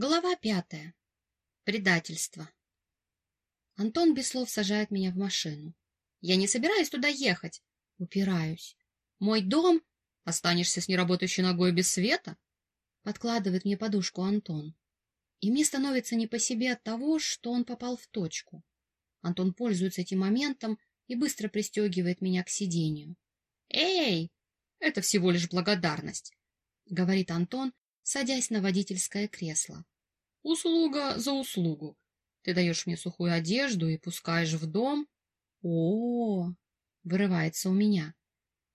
Глава пятая. Предательство. Антон без слов сажает меня в машину. Я не собираюсь туда ехать. Упираюсь. Мой дом... Останешься с неработающей ногой без света? Подкладывает мне подушку Антон. И мне становится не по себе от того, что он попал в точку. Антон пользуется этим моментом и быстро пристегивает меня к сиденью. «Эй, это всего лишь благодарность», — говорит Антон, садясь на водительское кресло. «Услуга за услугу. Ты даешь мне сухую одежду и пускаешь в дом. О, -о, -о вырывается у меня.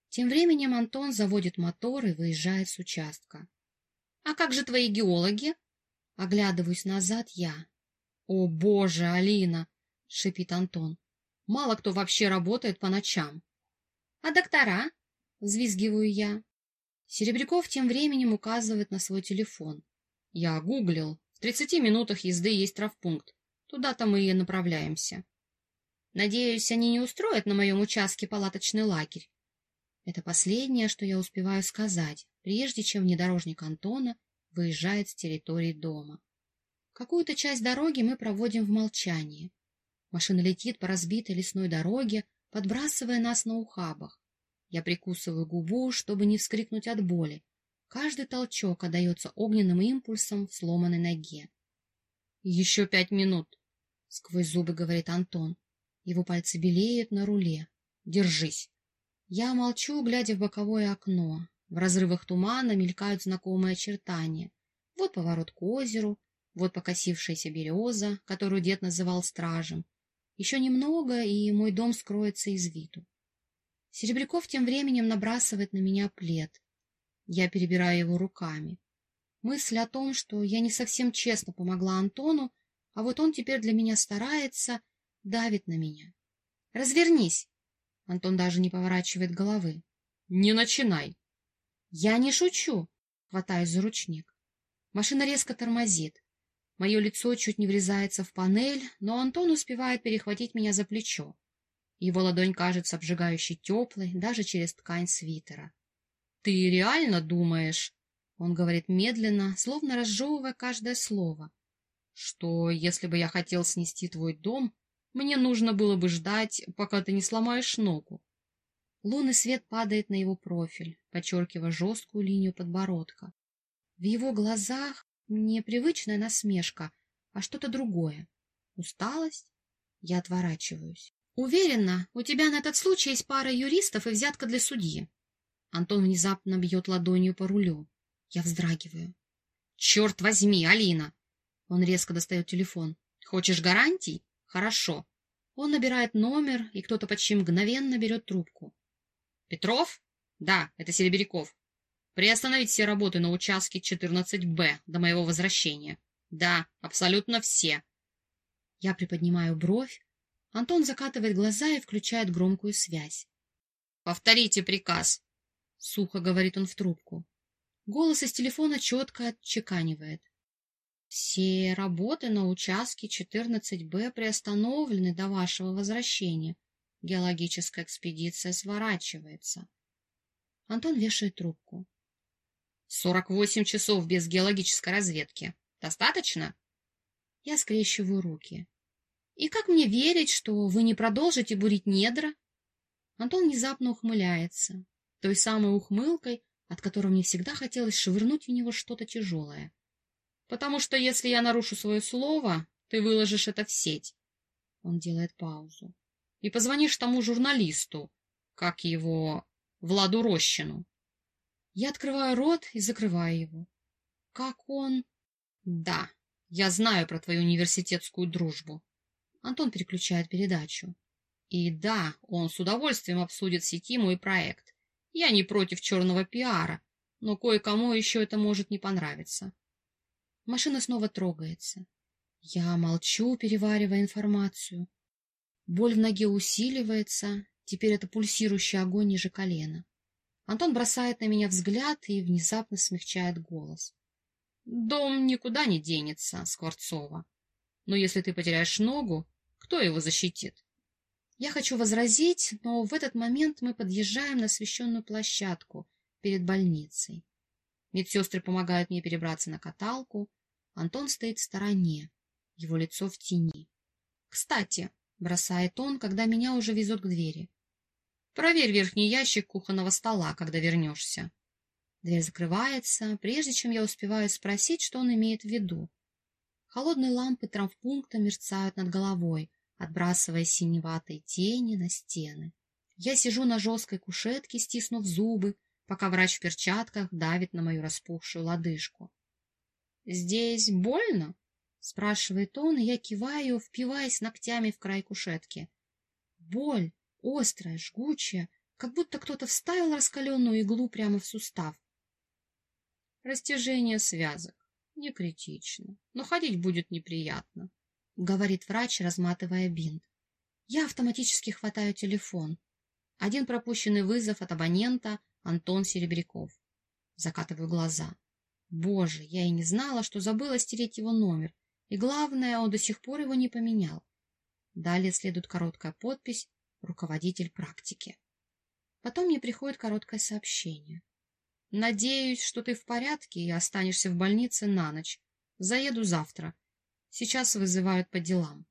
Тем временем Антон заводит мотор и выезжает с участка. А как же твои геологи? Оглядываюсь назад я. О, боже, Алина, шипит Антон. Мало кто вообще работает по ночам. А доктора? Взвизгиваю я. Серебряков тем временем указывает на свой телефон. Я гуглил. В тридцати минутах езды есть травпункт. Туда-то мы и направляемся. Надеюсь, они не устроят на моем участке палаточный лагерь. Это последнее, что я успеваю сказать, прежде чем внедорожник Антона выезжает с территории дома. Какую-то часть дороги мы проводим в молчании. Машина летит по разбитой лесной дороге, подбрасывая нас на ухабах. Я прикусываю губу, чтобы не вскрикнуть от боли. Каждый толчок отдается огненным импульсом в сломанной ноге. Еще пять минут, — сквозь зубы говорит Антон. Его пальцы белеют на руле. Держись. Я молчу, глядя в боковое окно. В разрывах тумана мелькают знакомые очертания. Вот поворот к озеру, вот покосившаяся береза, которую дед называл стражем. Еще немного, и мой дом скроется из виду. Серебряков тем временем набрасывает на меня плед. Я перебираю его руками. Мысль о том, что я не совсем честно помогла Антону, а вот он теперь для меня старается, давит на меня. «Развернись!» Антон даже не поворачивает головы. «Не начинай!» «Я не шучу!» Хватаюсь за ручник. Машина резко тормозит. Мое лицо чуть не врезается в панель, но Антон успевает перехватить меня за плечо. Его ладонь кажется обжигающей теплой даже через ткань свитера. «Ты реально думаешь?» Он говорит медленно, словно разжевывая каждое слово. Что, если бы я хотел снести твой дом, мне нужно было бы ждать, пока ты не сломаешь ногу. Лунный свет падает на его профиль, подчеркивая жесткую линию подбородка. В его глазах непривычная насмешка, а что-то другое. Усталость? Я отворачиваюсь. Уверена, у тебя на этот случай есть пара юристов и взятка для судьи. Антон внезапно бьет ладонью по рулю. Я вздрагиваю. «Черт возьми, Алина!» Он резко достает телефон. «Хочешь гарантий? Хорошо». Он набирает номер, и кто-то почти мгновенно берет трубку. «Петров? Да, это Серебряков. Приостановить все работы на участке 14Б до моего возвращения. Да, абсолютно все». Я приподнимаю бровь. Антон закатывает глаза и включает громкую связь. «Повторите приказ», — сухо говорит он в трубку. Голос из телефона четко отчеканивает. Все работы на участке 14Б приостановлены до вашего возвращения. Геологическая экспедиция сворачивается. Антон вешает трубку. Сорок восемь часов без геологической разведки. Достаточно? Я скрещиваю руки. И как мне верить, что вы не продолжите бурить недра? Антон внезапно ухмыляется, той самой ухмылкой, от которого мне всегда хотелось швырнуть в него что-то тяжелое. Потому что если я нарушу свое слово, ты выложишь это в сеть. Он делает паузу. И позвонишь тому журналисту, как его, Владу Рощину. Я открываю рот и закрываю его. Как он... Да, я знаю про твою университетскую дружбу. Антон переключает передачу. И да, он с удовольствием обсудит сети мой проект. Я не против черного пиара, но кое-кому еще это может не понравиться. Машина снова трогается. Я молчу, переваривая информацию. Боль в ноге усиливается, теперь это пульсирующий огонь ниже колена. Антон бросает на меня взгляд и внезапно смягчает голос. Дом никуда не денется, Скворцова. Но если ты потеряешь ногу, кто его защитит? Я хочу возразить, но в этот момент мы подъезжаем на освещенную площадку перед больницей. Медсестры помогают мне перебраться на каталку. Антон стоит в стороне, его лицо в тени. «Кстати», — бросает он, когда меня уже везут к двери, «проверь верхний ящик кухонного стола, когда вернешься». Дверь закрывается, прежде чем я успеваю спросить, что он имеет в виду. Холодные лампы травмпункта мерцают над головой, отбрасывая синеватые тени на стены. Я сижу на жесткой кушетке, стиснув зубы, пока врач в перчатках давит на мою распухшую лодыжку. — Здесь больно? — спрашивает он, и я киваю, впиваясь ногтями в край кушетки. Боль, острая, жгучая, как будто кто-то вставил раскаленную иглу прямо в сустав. Растяжение связок. Не критично, но ходить будет неприятно, — говорит врач, разматывая бинт. Я автоматически хватаю телефон. Один пропущенный вызов от абонента Антон Серебряков. Закатываю глаза. Боже, я и не знала, что забыла стереть его номер. И главное, он до сих пор его не поменял. Далее следует короткая подпись «Руководитель практики». Потом мне приходит короткое сообщение. «Надеюсь, что ты в порядке и останешься в больнице на ночь. Заеду завтра. Сейчас вызывают по делам».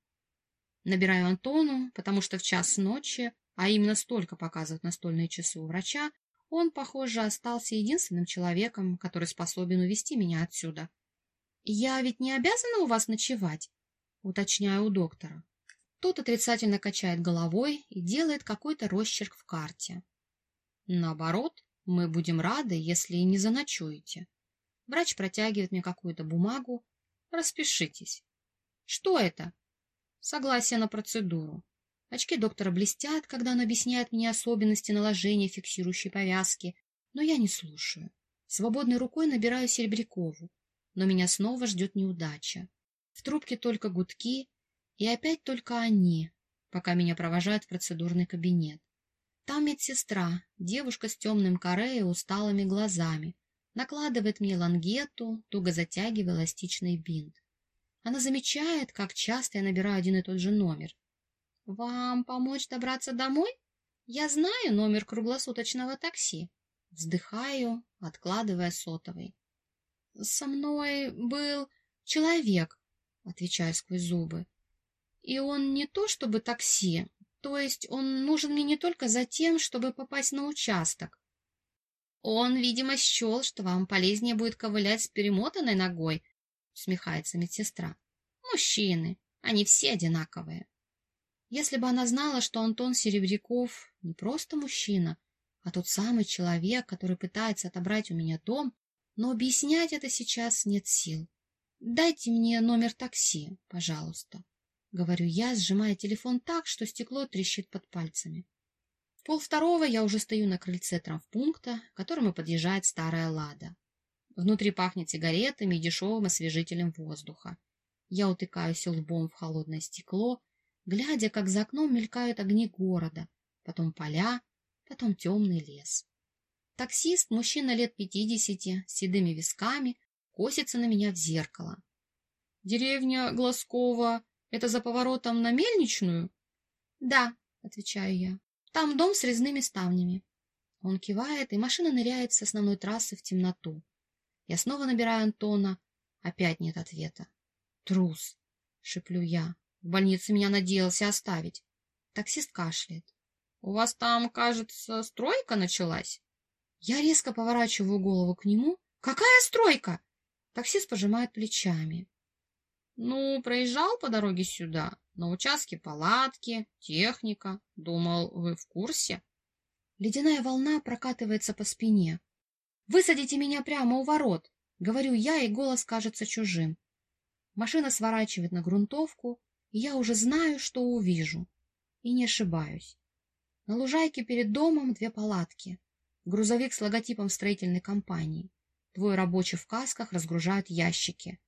Набираю Антону, потому что в час ночи а именно столько показывают настольные часы у врача, он, похоже, остался единственным человеком, который способен увести меня отсюда. — Я ведь не обязана у вас ночевать? — уточняю у доктора. Тот отрицательно качает головой и делает какой-то росчерк в карте. — Наоборот, мы будем рады, если не заночуете. Врач протягивает мне какую-то бумагу. Распишитесь. — Что это? — Согласие на процедуру. Очки доктора блестят, когда он объясняет мне особенности наложения фиксирующей повязки, но я не слушаю. Свободной рукой набираю Серебрякову, но меня снова ждет неудача. В трубке только гудки, и опять только они, пока меня провожают в процедурный кабинет. Там медсестра, девушка с темным коре и усталыми глазами, накладывает мне лангету, туго затягивая эластичный бинт. Она замечает, как часто я набираю один и тот же номер, «Вам помочь добраться домой? Я знаю номер круглосуточного такси». Вздыхаю, откладывая сотовый. «Со мной был человек», — отвечаю сквозь зубы. «И он не то чтобы такси, то есть он нужен мне не только за тем, чтобы попасть на участок. Он, видимо, счел, что вам полезнее будет ковылять с перемотанной ногой», — усмехается медсестра. «Мужчины, они все одинаковые». Если бы она знала, что Антон Серебряков не просто мужчина, а тот самый человек, который пытается отобрать у меня дом, но объяснять это сейчас нет сил. «Дайте мне номер такси, пожалуйста», — говорю я, сжимая телефон так, что стекло трещит под пальцами. В полвторого я уже стою на крыльце травмпункта, к которому подъезжает старая «Лада». Внутри пахнет сигаретами и дешевым освежителем воздуха. Я утыкаюсь лбом в холодное стекло, глядя, как за окном мелькают огни города, потом поля, потом темный лес. Таксист, мужчина лет пятидесяти, с седыми висками, косится на меня в зеркало. — Деревня Глазкова — это за поворотом на Мельничную? — Да, — отвечаю я. — Там дом с резными ставнями. Он кивает, и машина ныряет с основной трассы в темноту. Я снова набираю Антона. Опять нет ответа. — Трус, — шеплю я. В больнице меня надеялся оставить. Таксист кашляет. — У вас там, кажется, стройка началась? Я резко поворачиваю голову к нему. — Какая стройка? Таксист пожимает плечами. — Ну, проезжал по дороге сюда. На участке палатки, техника. Думал, вы в курсе? Ледяная волна прокатывается по спине. «Высадите меня прямо у ворот!» — говорю я, и голос кажется чужим. Машина сворачивает на грунтовку, я уже знаю, что увижу. И не ошибаюсь. На лужайке перед домом две палатки. Грузовик с логотипом строительной компании. Двое рабочих в касках разгружают ящики.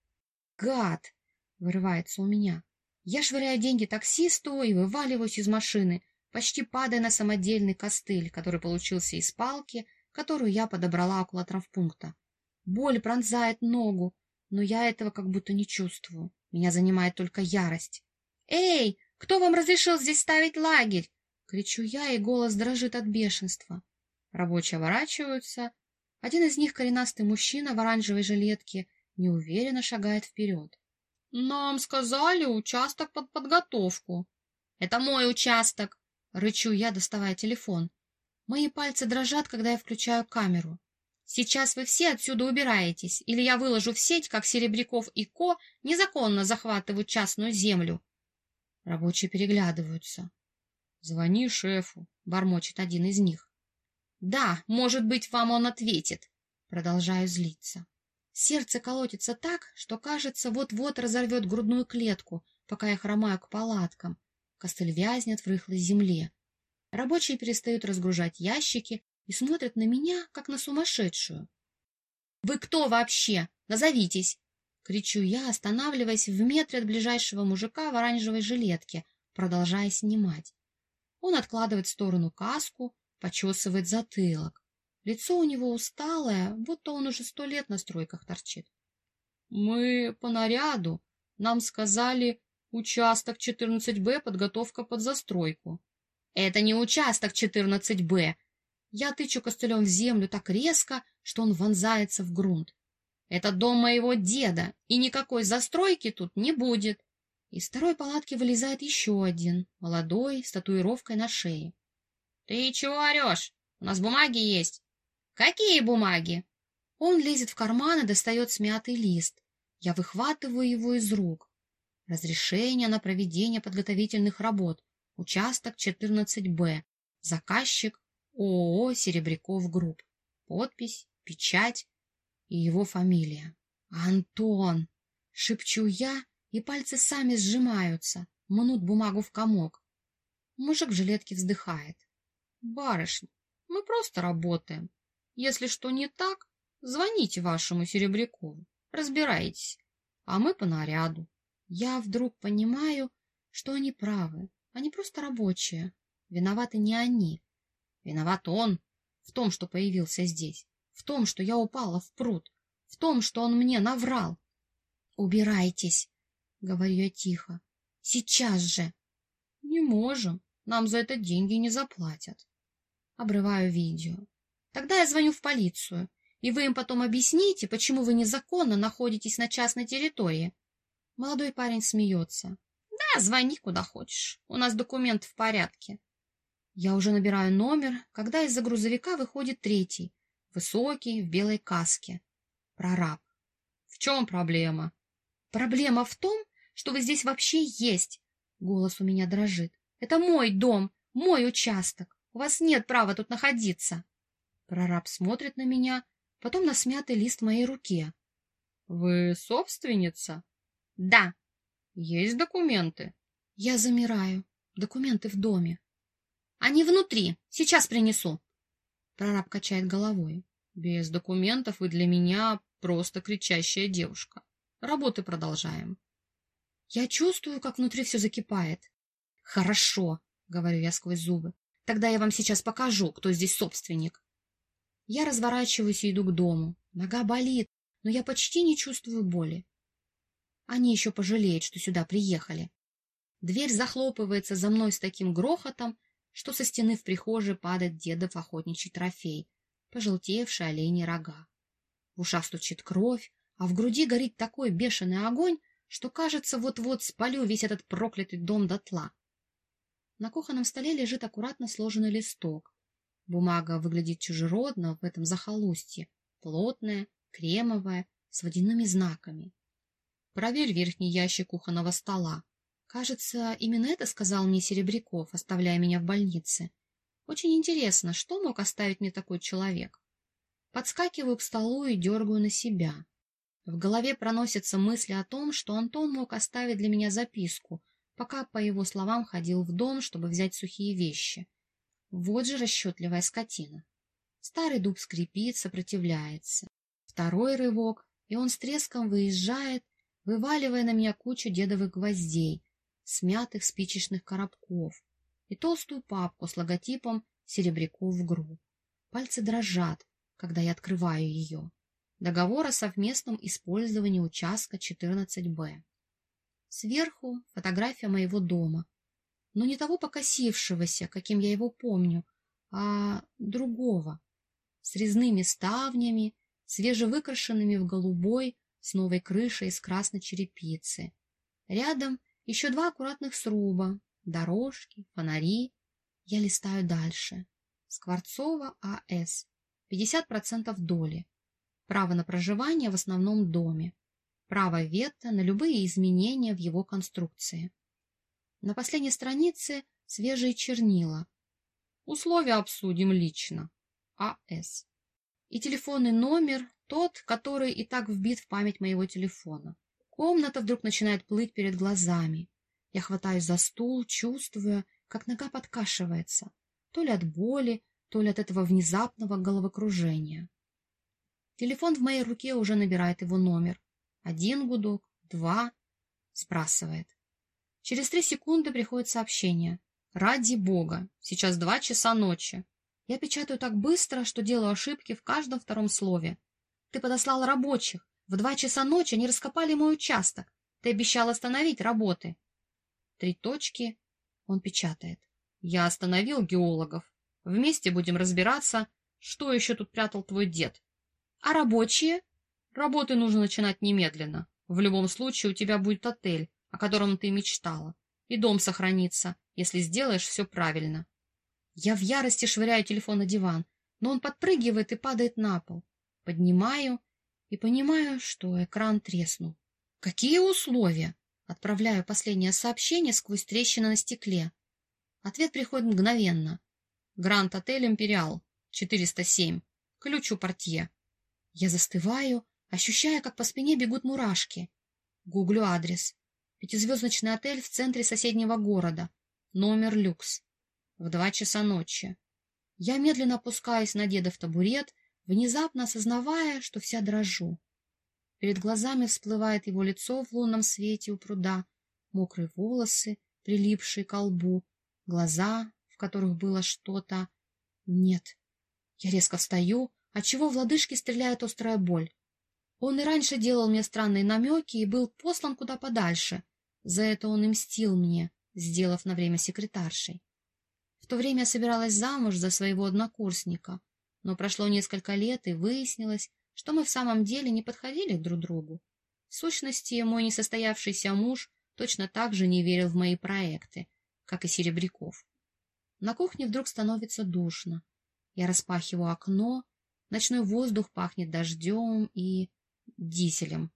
«Гад!» — вырывается у меня. Я швыряю деньги таксисту и вываливаюсь из машины, почти падая на самодельный костыль, который получился из палки, которую я подобрала около травмпункта. Боль пронзает ногу, но я этого как будто не чувствую. Меня занимает только ярость. «Эй, кто вам разрешил здесь ставить лагерь?» Кричу я, и голос дрожит от бешенства. Рабочие оборачиваются. Один из них коренастый мужчина в оранжевой жилетке неуверенно шагает вперед. Нам сказали участок под подготовку. Это мой участок, рычу я, доставая телефон. Мои пальцы дрожат, когда я включаю камеру. Сейчас вы все отсюда убираетесь, или я выложу в сеть, как Серебряков и Ко незаконно захватывают частную землю. Рабочие переглядываются. Звони шефу, бормочет один из них. Да, может быть, вам он ответит. Продолжаю злиться. Сердце колотится так, что, кажется, вот-вот разорвет грудную клетку, пока я хромаю к палаткам. Костыль вязнет в рыхлой земле. Рабочие перестают разгружать ящики и смотрят на меня, как на сумасшедшую. — Вы кто вообще? Назовитесь! — кричу я, останавливаясь в метре от ближайшего мужика в оранжевой жилетке, продолжая снимать. Он откладывает в сторону каску, почесывает затылок. Лицо у него усталое, будто он уже сто лет на стройках торчит. — Мы по наряду. Нам сказали, участок 14Б, подготовка под застройку. — Это не участок 14Б, я тычу костылем в землю так резко, что он вонзается в грунт. Это дом моего деда, и никакой застройки тут не будет. Из второй палатки вылезает еще один, молодой, с татуировкой на шее. — Ты чего орешь? У нас бумаги есть. — Какие бумаги? Он лезет в карман и достает смятый лист. Я выхватываю его из рук. Разрешение на проведение подготовительных работ. Участок 14Б. Заказчик ООО «Серебряков Групп». Подпись, печать и его фамилия. «Антон!» — шепчу я, и пальцы сами сжимаются, мнут бумагу в комок. Мужик в жилетке вздыхает. «Барышня, мы просто работаем. Если что не так, звоните вашему Серебрякову, разбирайтесь, а мы по наряду». Я вдруг понимаю, что они правы, они просто рабочие. Виноваты не они, Виноват он в том, что появился здесь, в том, что я упала в пруд, в том, что он мне наврал. — Убирайтесь, — говорю я тихо, — сейчас же. — Не можем, нам за это деньги не заплатят. Обрываю видео. Тогда я звоню в полицию, и вы им потом объясните, почему вы незаконно находитесь на частной территории. Молодой парень смеется. — Да, звони куда хочешь, у нас документ в порядке. Я уже набираю номер, когда из-за грузовика выходит третий, высокий, в белой каске. Прораб. В чем проблема? Проблема в том, что вы здесь вообще есть. Голос у меня дрожит. Это мой дом, мой участок. У вас нет права тут находиться. Прораб смотрит на меня, потом на смятый лист в моей руке. Вы собственница? Да. Есть документы? Я замираю. Документы в доме. Они внутри. Сейчас принесу. Прораб качает головой. Без документов вы для меня просто кричащая девушка. Работы продолжаем. Я чувствую, как внутри все закипает. Хорошо, говорю я сквозь зубы. Тогда я вам сейчас покажу, кто здесь собственник. Я разворачиваюсь и иду к дому. Нога болит, но я почти не чувствую боли. Они еще пожалеют, что сюда приехали. Дверь захлопывается за мной с таким грохотом, что со стены в прихожей падает дедов охотничий трофей, пожелтевшие оленьи рога. В ушах стучит кровь, а в груди горит такой бешеный огонь, что, кажется, вот-вот спалю весь этот проклятый дом дотла. На кухонном столе лежит аккуратно сложенный листок. Бумага выглядит чужеродно в этом захолустье, плотная, кремовая, с водяными знаками. Проверь верхний ящик кухонного стола. Кажется, именно это сказал мне Серебряков, оставляя меня в больнице. Очень интересно, что мог оставить мне такой человек? Подскакиваю к столу и дергаю на себя. В голове проносятся мысли о том, что Антон мог оставить для меня записку, пока, по его словам, ходил в дом, чтобы взять сухие вещи. Вот же расчетливая скотина. Старый дуб скрипит, сопротивляется. Второй рывок, и он с треском выезжает, вываливая на меня кучу дедовых гвоздей, смятых спичечных коробков и толстую папку с логотипом Серебряков ГРУ. Пальцы дрожат, когда я открываю ее. Договор о совместном использовании участка 14Б. Сверху фотография моего дома, но не того покосившегося, каким я его помню, а другого, с резными ставнями, свежевыкрашенными в голубой, с новой крышей из красной черепицы. Рядом еще два аккуратных сруба, дорожки, фонари. Я листаю дальше. Скворцова А.С. 50% доли. Право на проживание в основном доме. Право вето на любые изменения в его конструкции. На последней странице свежие чернила. Условия обсудим лично. А.С. И телефонный номер тот, который и так вбит в память моего телефона. Комната вдруг начинает плыть перед глазами. Я хватаюсь за стул, чувствуя, как нога подкашивается, то ли от боли, то ли от этого внезапного головокружения. Телефон в моей руке уже набирает его номер. Один гудок, два, сбрасывает. Через три секунды приходит сообщение. Ради бога, сейчас два часа ночи. Я печатаю так быстро, что делаю ошибки в каждом втором слове. Ты подослал рабочих. В два часа ночи они раскопали мой участок. Ты обещал остановить работы. Три точки. Он печатает. Я остановил геологов. Вместе будем разбираться, что еще тут прятал твой дед. А рабочие? Работы нужно начинать немедленно. В любом случае у тебя будет отель, о котором ты мечтала. И дом сохранится, если сделаешь все правильно. Я в ярости швыряю телефон на диван, но он подпрыгивает и падает на пол. Поднимаю и понимаю, что экран треснул. Какие условия? Отправляю последнее сообщение сквозь трещины на стекле. Ответ приходит мгновенно. Гранд Отель Империал, 407. Ключ у портье. Я застываю, ощущая, как по спине бегут мурашки. Гуглю адрес. Пятизвездочный отель в центре соседнего города. Номер люкс. В два часа ночи. Я медленно опускаюсь на дедов табурет внезапно осознавая, что вся дрожу. Перед глазами всплывает его лицо в лунном свете у пруда, мокрые волосы, прилипшие к лбу, глаза, в которых было что-то. Нет. Я резко встаю, отчего в лодыжке стреляет острая боль. Он и раньше делал мне странные намеки и был послан куда подальше. За это он и мстил мне, сделав на время секретаршей. В то время я собиралась замуж за своего однокурсника, но прошло несколько лет, и выяснилось, что мы в самом деле не подходили друг другу. В сущности, мой несостоявшийся муж точно так же не верил в мои проекты, как и Серебряков. На кухне вдруг становится душно. Я распахиваю окно, ночной воздух пахнет дождем и дизелем.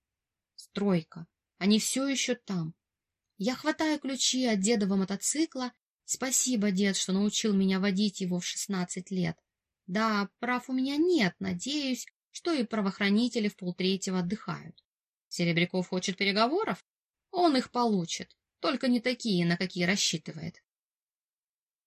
Стройка. Они все еще там. Я хватаю ключи от дедова мотоцикла. Спасибо, дед, что научил меня водить его в шестнадцать лет. Да, прав у меня нет, надеюсь, что и правоохранители в полтретьего отдыхают. Серебряков хочет переговоров? Он их получит, только не такие, на какие рассчитывает.